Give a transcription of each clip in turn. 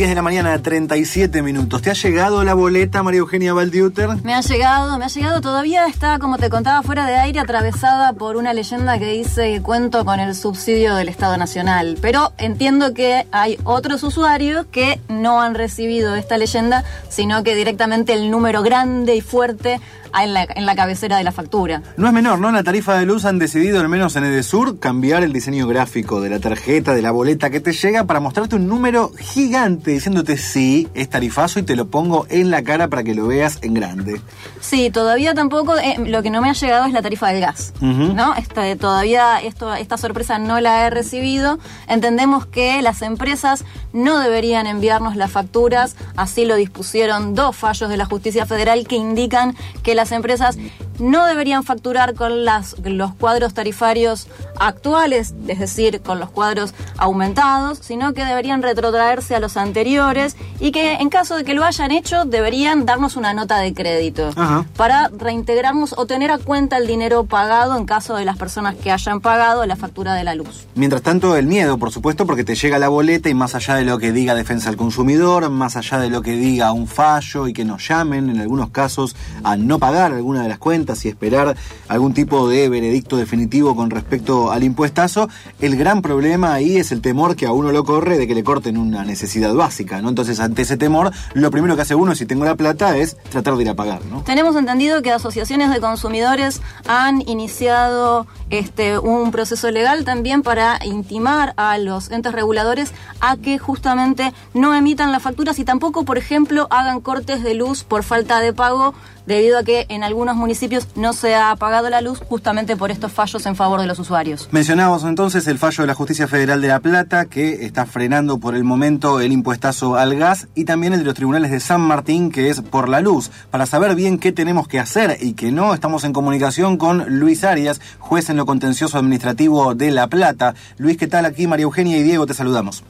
10 de la mañana, 37 minutos. ¿Te ha llegado la boleta, María Eugenia Valdiuter? Me ha llegado, me ha llegado. Todavía está, como te contaba, fuera de aire, atravesada por una leyenda que dice que cuento con el subsidio del Estado Nacional. Pero entiendo que hay otros usuarios que no han recibido esta leyenda, sino que directamente el número grande y fuerte en la, en la cabecera de la factura. No es menor, ¿no? En la tarifa de luz han decidido, al menos en Edesur, cambiar el diseño gráfico de la tarjeta, de la boleta que te llega para mostrarte un número gigante diciéndote sí, es tarifazo y te lo pongo en la cara para que lo veas en grande. Sí, todavía tampoco, eh, lo que no me ha llegado es la tarifa del gas, ¿no? Esta, todavía esto, esta sorpresa no la he recibido. Entendemos que las empresas no deberían enviarnos las facturas, así lo dispusieron dos fallos de la justicia federal que indican que las empresas no deberían facturar con las, los cuadros tarifarios actuales, es decir, con los cuadros aumentados, sino que deberían retrotraerse a los anteriores y que en caso de que lo hayan hecho deberían darnos una nota de crédito para reintegrarnos o tener a cuenta el dinero pagado en caso de las personas que hayan pagado la factura de la luz. Mientras tanto, el miedo, por supuesto, porque te llega la boleta y más allá de lo que diga Defensa al Consumidor, más allá de lo que diga un fallo y que nos llamen en algunos casos a no pagar alguna de las cuentas y esperar algún tipo de veredicto definitivo con respecto al impuestazo, el gran problema ahí es el temor que a uno lo corre de que le corten una necesidad básica, ¿no? Entonces, ante ese temor, lo primero que hace uno, si tengo la plata, es tratar de ir a pagar, ¿no? Tenemos entendido que asociaciones de consumidores han iniciado este, un proceso legal también para intimar a los entes reguladores a que justamente no emitan las facturas y tampoco, por ejemplo, hagan cortes de luz por falta de pago debido a que en algunos municipios no se ha apagado la luz justamente por estos fallos en favor de los usuarios. Mencionábamos entonces el fallo de la Justicia Federal de La Plata que está frenando por el momento el impuestazo al gas y también el de los tribunales de San Martín que es por la luz. Para saber bien qué tenemos que hacer y que no, estamos en comunicación con Luis Arias, juez en lo contencioso administrativo de La Plata. Luis, ¿qué tal? Aquí María Eugenia y Diego te saludamos.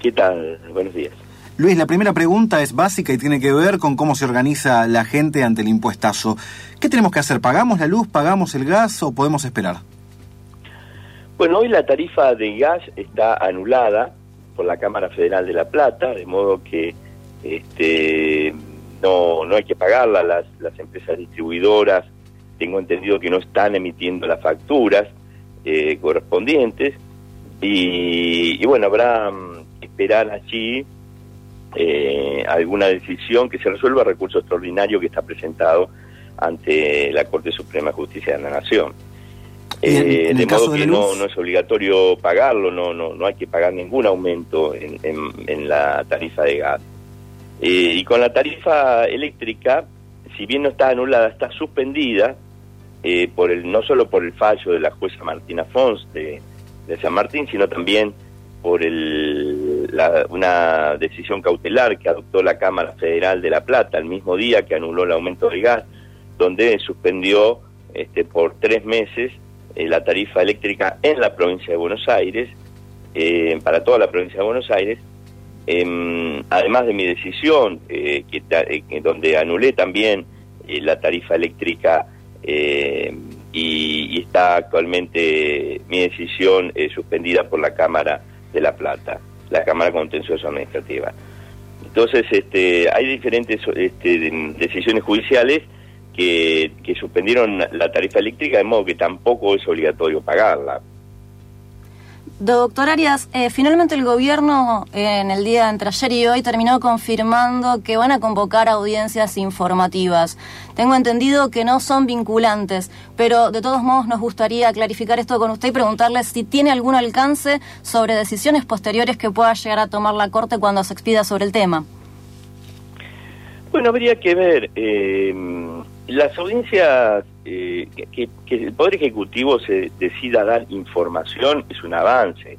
¿Qué tal? Buenos días. Luis, la primera pregunta es básica y tiene que ver con cómo se organiza la gente ante el impuestazo. ¿Qué tenemos que hacer? ¿Pagamos la luz, pagamos el gas o podemos esperar? Bueno, hoy la tarifa de gas está anulada por la Cámara Federal de La Plata, de modo que este, no, no hay que pagarla. Las, las empresas distribuidoras, tengo entendido que no están emitiendo las facturas eh, correspondientes. Y, y, bueno, habrá que esperar allí eh, alguna decisión que se resuelva a recurso extraordinario que está presentado ante la Corte Suprema de Justicia de la Nación. Eh, de modo que no, no, es obligatorio pagarlo, no, no, no hay que pagar ningún aumento en, en, la tarifa de gas. Eh, y con la tarifa eléctrica, si bien no está anulada, está suspendida, eh, por el, no solo por el fallo de la jueza Martina Fons de, de San Martín, sino también por el, la, una decisión cautelar que adoptó la Cámara Federal de La Plata el mismo día que anuló el aumento del gas, donde suspendió este, por tres meses eh, la tarifa eléctrica en la provincia de Buenos Aires, eh, para toda la provincia de Buenos Aires, eh, además de mi decisión, eh, que, donde anulé también la tarifa eléctrica y, y, está actualmente mi decisión suspendida por la Cámara de La Plata, la Cámara Contencioso Administrativa. Entonces, este, hay diferentes este, decisiones judiciales que, que suspendieron la tarifa eléctrica, de modo que tampoco es obligatorio pagarla. Doctor Arias, eh, finalmente el gobierno en el día entre ayer y hoy terminó confirmando que van a convocar audiencias informativas. Tengo entendido que no son vinculantes, pero de todos modos nos gustaría clarificar esto con usted y preguntarle si tiene algún alcance sobre decisiones posteriores que pueda llegar a tomar la Corte cuando se expida sobre el tema. Bueno, habría que ver. Eh, las audiencias, eh, que, que, el Poder Ejecutivo se decida dar información es un avance,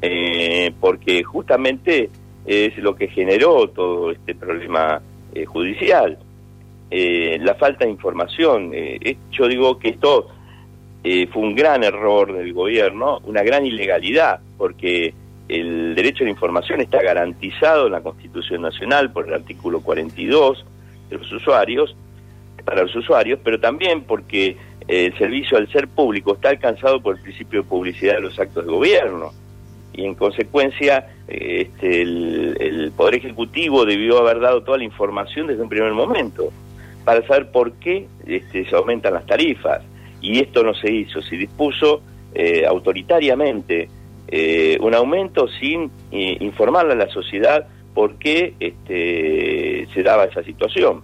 eh, porque justamente es lo que generó todo este problema eh, judicial, eh, la falta de información. Eh, yo digo que esto fue un gran error del gobierno, una gran ilegalidad, porque el derecho a la información está garantizado en la Constitución Nacional por el artículo 42 de los usuarios, para los usuarios, pero también porque el servicio al ser público está alcanzado por el principio de publicidad de los actos de gobierno. y en consecuencia este, el, Poder Ejecutivo debió haber dado toda la información desde un primer momento para saber por qué este, se aumentan las tarifas. Y esto no se hizo, se dispuso eh, autoritariamente eh, un aumento sin eh, informarle a la sociedad por qué este, se daba esa situación.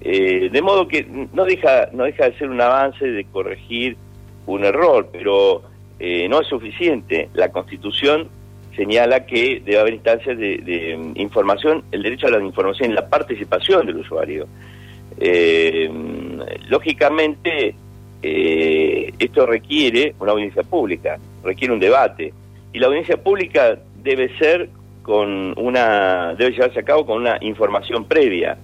De modo que no deja, no deja de ser un avance de corregir un error, pero eh, no es suficiente. La Constitución señala que debe haber instancias de, mm, información, el derecho a la información y la participación del usuario. Eh, lógicamente, eh, esto requiere una audiencia pública, requiere un debate, y la audiencia pública debe ser con una, debe llevarse a cabo con una información previa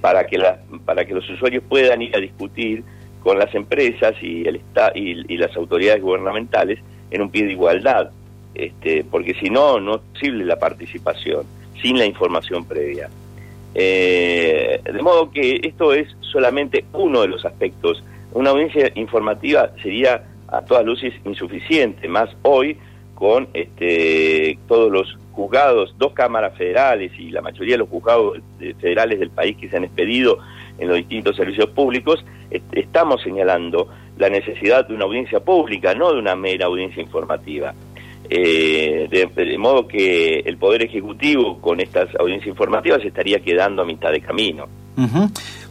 para que la, para que los usuarios puedan ir a discutir con las empresas y, el y, las autoridades gubernamentales en un pie de igualdad, este, porque si no, no es posible la participación sin la información previa. Eh, de modo que esto es solamente uno de los aspectos. Una audiencia informativa sería a todas luces insuficiente, más hoy con este, todos los juzgados, dos cámaras federales y la mayoría de los juzgados federales del país que se han expedido en los distintos servicios públicos, estamos señalando la necesidad de una audiencia pública, no de una mera audiencia informativa. Eh, de, modo que el Poder Ejecutivo con estas audiencias informativas estaría quedando a mitad de camino.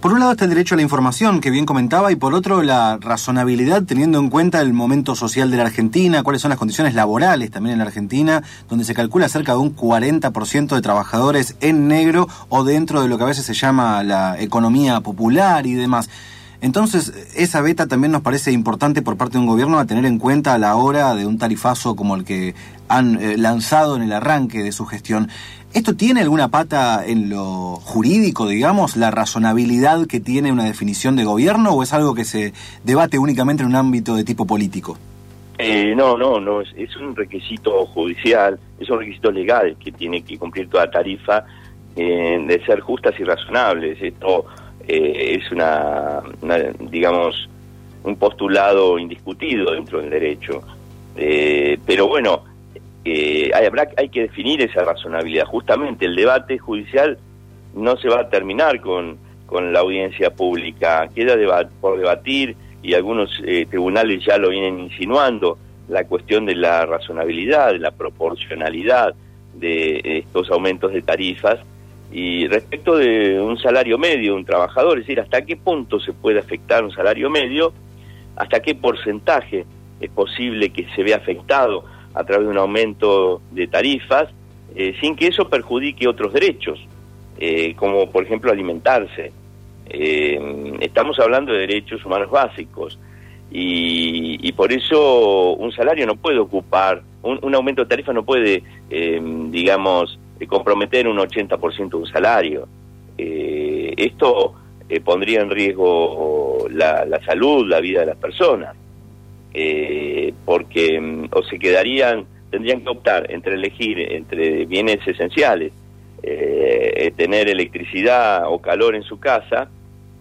Por un lado está el derecho a la información, que bien comentaba, y por otro la razonabilidad teniendo en cuenta el momento social de la Argentina, cuáles son las condiciones laborales también en la Argentina, donde se calcula cerca de un 40% de trabajadores en negro o dentro de lo que a veces se llama la economía popular y demás. Entonces, esa beta también nos parece importante por parte de un gobierno a tener en cuenta a la hora de un tarifazo como el que han eh, lanzado en el arranque de su gestión. ¿Esto tiene alguna pata en lo jurídico, digamos, la razonabilidad que tiene una definición de gobierno o es algo que se debate únicamente en un ámbito de tipo político? Eh, no, no, no, es, un requisito judicial, es un requisito legal que tiene que cumplir toda tarifa eh, de ser justas y razonables. Esto eh, es una, digamos, un postulado indiscutido dentro del derecho. Eh, pero bueno, eh, hay, habrá, hay que definir esa razonabilidad. Justamente el debate judicial no se va a terminar con, con la audiencia pública, queda por debatir y algunos tribunales ya lo vienen insinuando, la cuestión de la razonabilidad, de la proporcionalidad de estos aumentos de tarifas y respecto de un salario medio, un trabajador, es decir, hasta qué punto se puede afectar un salario medio, hasta qué porcentaje es posible que se vea afectado a través de un aumento de tarifas, eh, sin que eso perjudique otros derechos, eh, como por ejemplo alimentarse. Eh, estamos hablando de derechos humanos básicos y, por eso un salario no puede ocupar, un, aumento de tarifa no puede, digamos, comprometer un 80% de un salario. Eh, esto eh, pondría en riesgo la, salud, la vida de las personas, eh, porque mm, o se quedarían, tendrían que optar entre elegir entre bienes esenciales, tener electricidad o calor en su casa,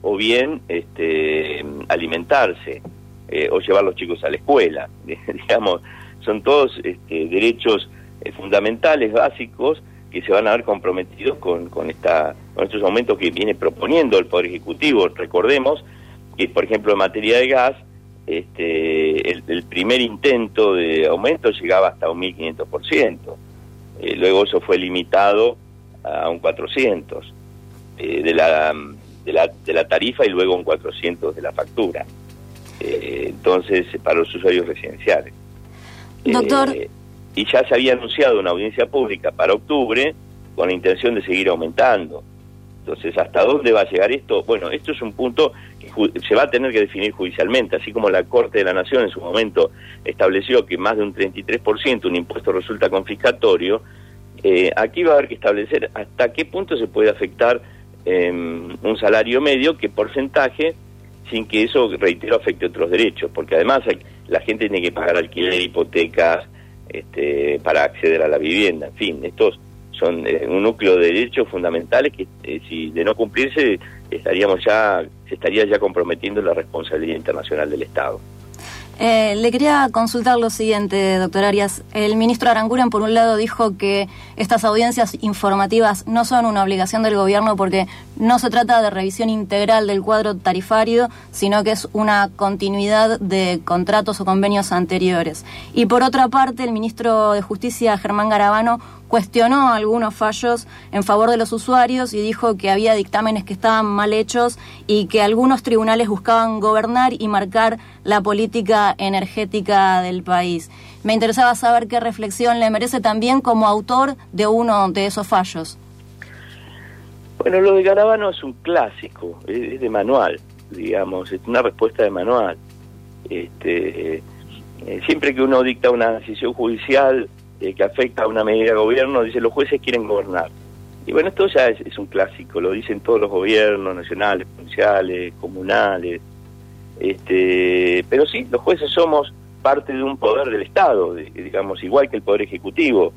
o bien este, alimentarse o llevar a los chicos a la escuela. Digamos, son todos este, derechos fundamentales, básicos, que se van a ver comprometidos con, con, esta, con estos aumentos que viene proponiendo el Poder Ejecutivo. Recordemos que, por ejemplo, en materia de gas, este, el, primer intento de aumento llegaba hasta un 1.500%. Eh, luego eso fue limitado a un 400% eh, de, la, de, la, de la tarifa y luego un 400% de la factura. Eh, entonces, para los usuarios residenciales. Doctor y ya se había anunciado una audiencia pública para octubre con la intención de seguir aumentando. Entonces, ¿hasta dónde va a llegar esto? Bueno, esto es un punto que se va a tener que definir judicialmente, así como la Corte de la Nación en su momento estableció que más de un 33% un impuesto resulta confiscatorio, eh, aquí va a haber que establecer hasta qué punto se puede afectar em, un salario medio, qué porcentaje, sin que eso, reitero, afecte otros derechos, porque además la gente tiene que pagar alquiler, hipotecas, este, para acceder a la vivienda. En fin, estos son eh, un núcleo de derechos fundamentales que eh, si de no cumplirse estaríamos ya se estaría ya comprometiendo la responsabilidad internacional del Estado. Eh, le quería consultar lo siguiente, doctor Arias. El ministro Aranguren, por un lado, dijo que estas audiencias informativas no son una obligación del gobierno porque no se trata de revisión integral del cuadro tarifario, sino que es una continuidad de contratos o convenios anteriores. Y por otra parte, el ministro de Justicia, Germán Garabano, cuestionó algunos fallos en favor de los usuarios y dijo que había dictámenes que estaban mal hechos y que algunos tribunales buscaban gobernar y marcar la política energética del país. Me interesaba saber qué reflexión le merece también como autor de uno de esos fallos. Bueno, lo de Garabano es un clásico, es de manual, digamos, es una respuesta de manual. Este, eh, siempre que uno dicta una decisión judicial, eh, que afecta a una medida de gobierno, dice los jueces quieren gobernar. Y bueno, esto ya es, un clásico, lo dicen todos los gobiernos nacionales, provinciales, comunales. Este, pero sí, los jueces somos parte de un poder del Estado, digamos, igual que el Poder Ejecutivo.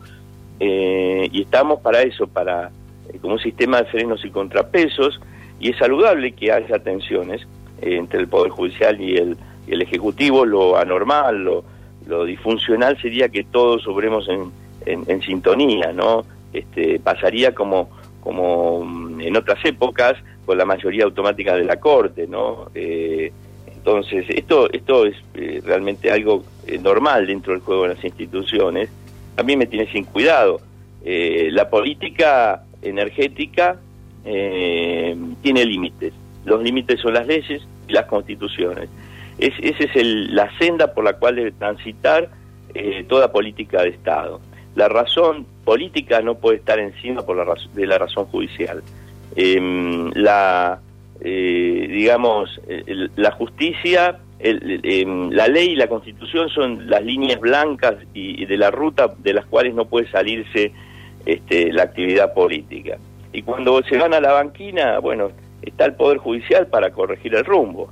Eh, y estamos para eso, para eh, como un sistema de frenos y contrapesos, y es saludable que haya tensiones entre el Poder Judicial y el, y el Ejecutivo, lo anormal, lo, lo disfuncional sería que todos obremos en, en, sintonía, ¿no? Este, pasaría como, como mm, en otras épocas con la mayoría automática de la Corte, ¿no? Eh, entonces, esto, esto es eh, realmente algo eh, normal dentro del juego de las instituciones. A mí me tiene sin cuidado. la política energética tiene límites. Los límites son las leyes y las constituciones. Es, esa es la senda por la cual debe transitar eh, toda política de Estado. La razón política no puede estar encima por la de la razón judicial. Em, la, eh, digamos, la justicia, em, la ley y la constitución son las líneas blancas y, de la ruta de las cuales no puede salirse este, la actividad política. Y cuando se gana la banquina, bueno, está el Poder Judicial para corregir el rumbo.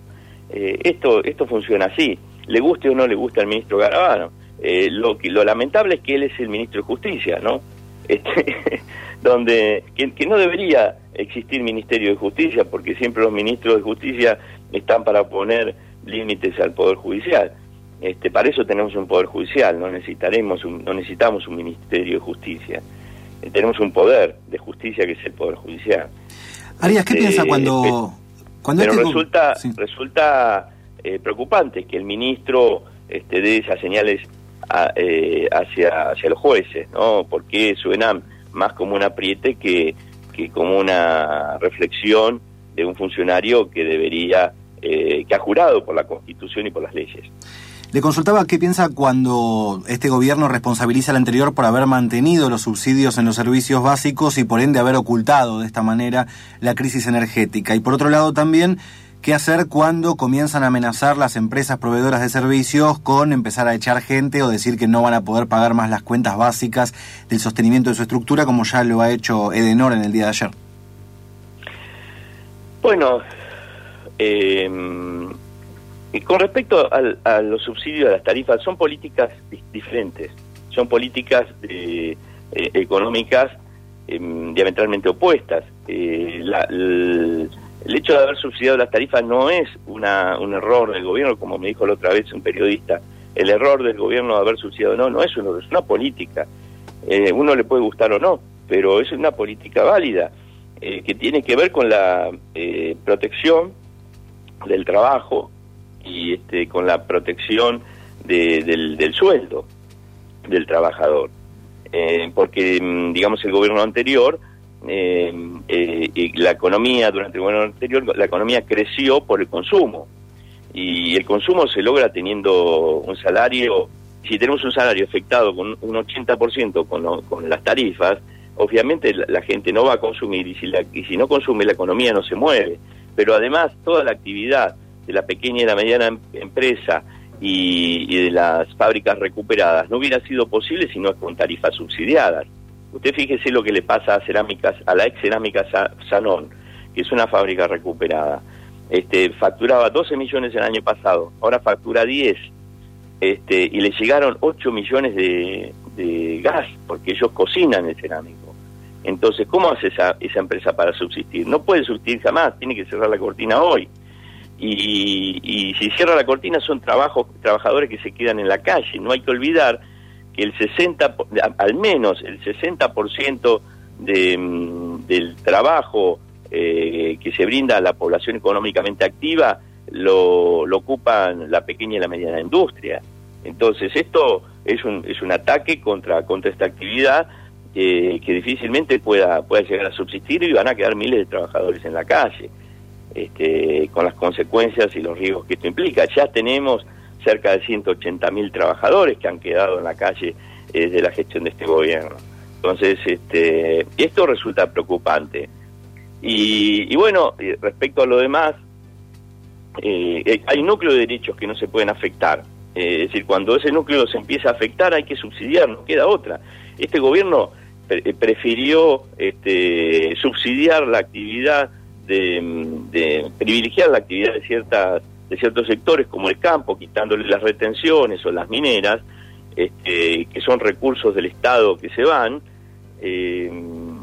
Eh, esto, esto funciona así, le guste o no le guste al ministro Garabano. Eh, lo, lo lamentable es que él es el ministro de Justicia, ¿no? Este, donde que, no debería existir Ministerio de Justicia, porque siempre los ministros de Justicia están para poner límites al Poder Judicial. Este, para eso tenemos un Poder Judicial, no, necesitaremos no necesitamos un Ministerio de Justicia. Eh, tenemos un poder de justicia que es el Poder Judicial. Arias, ¿qué piensa este, cuando pero este resulta, resulta eh, preocupante que el ministro este, dé esas señales eh, hacia, hacia los jueces, ¿no? Porque suena más como un apriete que, que como una reflexión de un funcionario que debería, eh, que ha jurado por la Constitución y por las leyes. Le consultaba qué piensa cuando este gobierno responsabiliza al anterior por haber mantenido los subsidios en los servicios básicos y por ende haber ocultado de esta manera la crisis energética. Y por otro lado también, qué hacer cuando comienzan a amenazar las empresas proveedoras de servicios con empezar a echar gente o decir que no van a poder pagar más las cuentas básicas del sostenimiento de su estructura como ya lo ha hecho Edenor en el día de ayer. Bueno, eh, con respecto a los subsidios a las tarifas, son políticas diferentes, son políticas eh, económicas em, diametralmente opuestas. Eh, el, hecho de haber subsidiado las tarifas no es una, un error del gobierno, como me dijo la otra vez un periodista. El error del gobierno de haber subsidiado no, no es, uno, es una política. Eh, uno le puede gustar o no, pero es una política válida que tiene que ver con la protección del trabajo, y este, con la protección del, sueldo del trabajador. Eh, porque, mm, digamos, el gobierno anterior, eh, eh, la economía, durante el gobierno anterior, la economía creció por el consumo. Y el consumo se logra teniendo un salario, si tenemos un salario afectado con un 80% con, con las tarifas, obviamente la, gente no va a consumir y si, la, y si no consume la economía no se mueve. Pero además toda la actividad de la pequeña y la mediana em-, empresa y, de las fábricas recuperadas no hubiera sido posible si no es con tarifas subsidiadas. Usted fíjese lo que le pasa a cerámicas, a la ex cerámica Sanón, que es una fábrica recuperada. Este, facturaba 12 millones el año pasado, ahora factura 10, este, y le llegaron 8 millones de, de gas, porque ellos cocinan el cerámico. Entonces, ¿cómo hace esa, esa empresa para subsistir? No puede subsistir jamás, tiene que cerrar la cortina hoy y, y si cierra la cortina son trabajos, trabajadores que se quedan en la calle. No hay que olvidar que el 60, al menos el 60% de, mm, del trabajo eh, que se brinda a la población económicamente activa lo, lo, ocupan la pequeña y la mediana industria. Entonces esto es un, es un ataque contra, contra esta actividad eh, que difícilmente pueda, pueda llegar a subsistir y van a quedar miles de trabajadores en la calle, este, con las consecuencias y los riesgos que esto implica. Ya tenemos cerca de 180 mil trabajadores que han quedado en la calle eh, desde la gestión de este gobierno. Entonces, este, esto resulta preocupante. Y, bueno, eh, respecto a lo demás, eh, hay núcleo de derechos que no se pueden afectar. es decir, cuando ese núcleo se empieza a afectar hay que subsidiar, no queda otra. Este gobierno prefirió este, subsidiar la actividad de, de privilegiar la actividad de ciertas de ciertos sectores como el campo, quitándole las retenciones o las mineras, este, que son recursos del Estado que se van, eh,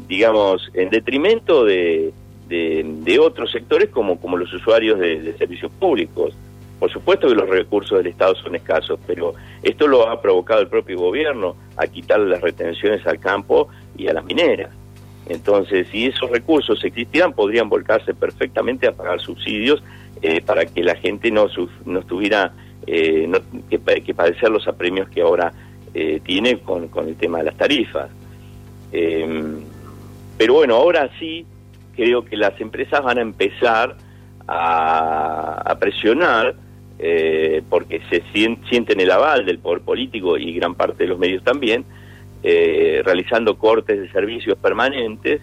digamos, en detrimento de, de, otros sectores como, como los usuarios de, servicios públicos. Por supuesto que los recursos del Estado son escasos, pero esto lo ha provocado el propio gobierno a quitarle las retenciones al campo y a las mineras. Entonces, si esos recursos existieran, podrían volcarse perfectamente a pagar subsidios eh, para que la gente no, no estuviera eh, que, que, padecer los apremios que ahora eh, tiene con, con, el tema de las tarifas. Em, pero bueno, ahora sí creo que las empresas van a empezar a, a presionar porque se sienten el aval del poder político y gran parte de los medios también, realizando cortes de servicios permanentes,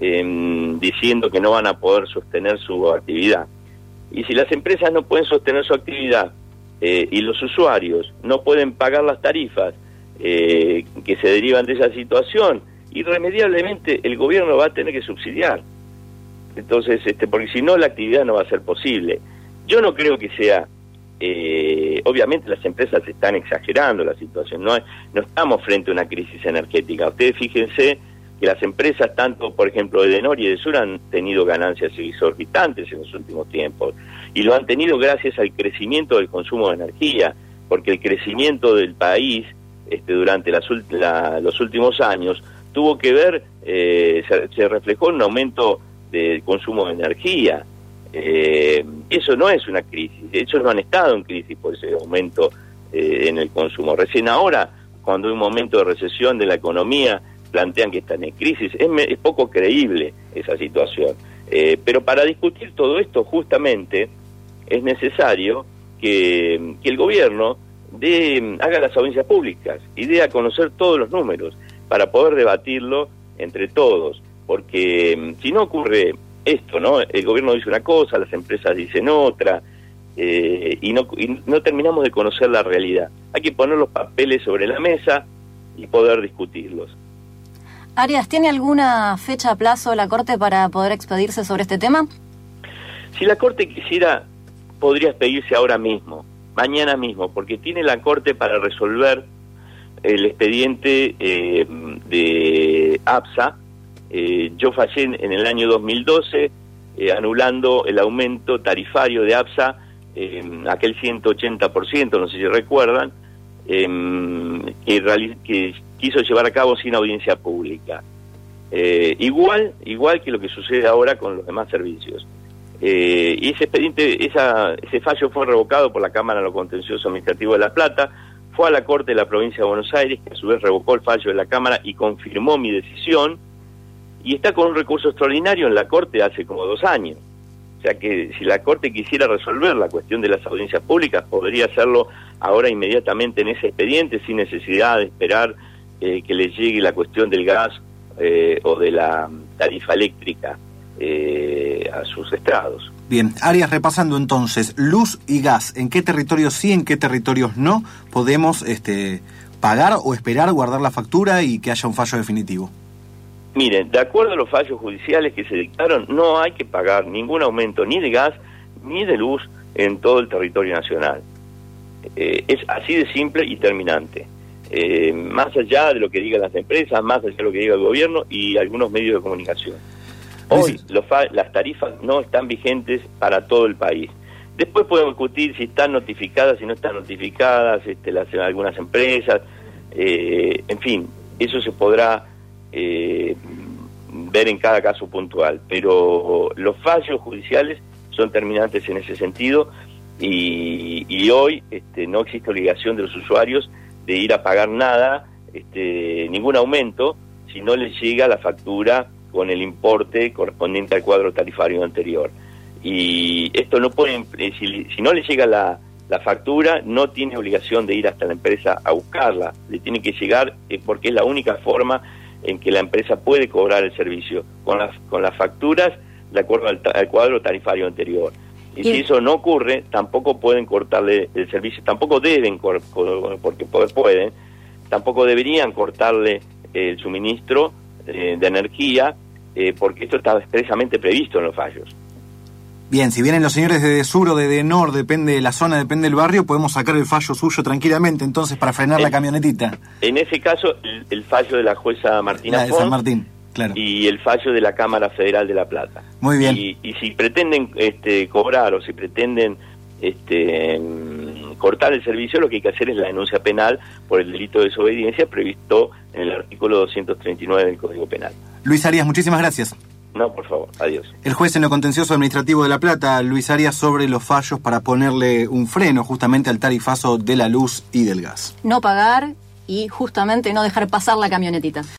em, diciendo que no van a poder sostener su actividad. Y si las empresas no pueden sostener su actividad eh, y los usuarios no pueden pagar las tarifas eh, que se derivan de esa situación, irremediablemente el gobierno va a tener que subsidiar. Entonces, este, porque si no la actividad no va a ser posible. Yo no creo que sea, eh, obviamente las empresas están exagerando la situación, no, no estamos frente a una crisis energética. Ustedes fíjense que las empresas, tanto por ejemplo de Denor y de Sur, han tenido ganancias exorbitantes en los últimos tiempos. Y lo han tenido gracias al crecimiento del consumo de energía, porque el crecimiento del país este, durante los últimos años tuvo que ver, eh, se, reflejó en un aumento del consumo de energía. Eh, eso no es una crisis, ellos no han estado en crisis por ese aumento eh, en el consumo. Recién ahora, cuando hay un momento de recesión de la economía, plantean que están en crisis. Es, poco creíble esa situación. Eh, pero para discutir todo esto, justamente, es necesario que, el gobierno de, haga las audiencias públicas y dé a conocer todos los números para poder debatirlo entre todos. Porque mm, si no ocurre esto, ¿no? El gobierno dice una cosa, las empresas dicen otra, eh, y, no, y no terminamos de conocer la realidad. Hay que poner los papeles sobre la mesa y poder discutirlos. Arias, ¿tiene alguna fecha a plazo la Corte para poder expedirse sobre este tema? Si la Corte quisiera, podría expedirse ahora mismo, mañana mismo, porque tiene la Corte para resolver el expediente eh, de APSA. Eh, yo fallé en, el año 2012 eh, anulando el aumento tarifario de APSA, aquel 180%, no sé si recuerdan, que, que quiso llevar a cabo sin audiencia pública. Eh, igual, igual que lo que sucede ahora con los demás servicios. Eh, y ese expediente, esa, ese fallo fue revocado por la Cámara de lo Contencioso Administrativo de La Plata, fue a la Corte de la Provincia de Buenos Aires, que a su vez revocó el fallo de la Cámara y confirmó mi decisión, y está con un recurso extraordinario en la Corte hace como dos años. O sea que si la Corte quisiera resolver la cuestión de las audiencias públicas, podría hacerlo ahora inmediatamente en ese expediente, sin necesidad de esperar eh, que le llegue la cuestión del gas eh, o de la tarifa eléctrica eh, a sus estrados. Bien, Arias, repasando entonces, luz y gas, ¿en qué territorios sí, en qué territorios no podemos este, pagar o esperar guardar la factura y que haya un fallo definitivo? Miren, de acuerdo a los fallos judiciales que se dictaron, no hay que pagar ningún aumento ni de gas ni de luz en todo el territorio nacional. es así de simple y terminante. Eh, más allá de lo que digan las empresas, más allá de lo que diga el gobierno y algunos medios de comunicación. Hoy las tarifas no están vigentes para todo el país. Después podemos discutir si están notificadas, si no están notificadas, este, las, algunas empresas, eh, en fin, eso se podrá eh, ver en cada caso puntual, pero los fallos judiciales son terminantes en ese sentido y, hoy este, no existe obligación de los usuarios de ir a pagar nada, este, ningún aumento, si no les llega la factura con el importe correspondiente al cuadro tarifario anterior. Y esto no puede, eh, si, no le llega la, factura, no tiene obligación de ir hasta la empresa a buscarla, le tiene que llegar eh, porque es la única forma en que la empresa puede cobrar el servicio, con las, con las facturas de acuerdo al, cuadro tarifario anterior. Y, si eso no ocurre, tampoco pueden cortarle el servicio, tampoco deben, porque pueden, tampoco deberían cortarle el suministro eh, de energía, porque esto está expresamente previsto en los fallos. Bien, si vienen los señores de sur o de Denor, depende de la zona, depende del barrio, podemos sacar el fallo suyo tranquilamente entonces para frenar la camionetita. En ese caso, el, fallo de la jueza Martina de San Martín, claro. Y el fallo de la Cámara Federal de La Plata. Muy bien. Y, si pretenden este, cobrar o si pretenden este, mm, cortar el servicio, lo que hay que hacer es la denuncia penal por el delito de desobediencia previsto en el artículo 239 del Código Penal. Luis Arias, muchísimas gracias. No, por favor, adiós. El juez en lo contencioso administrativo de La Plata, Luis Arias, sobre los fallos para ponerle un freno justamente al tarifazo de la luz y del gas. No pagar y justamente no dejar pasar la camionetita.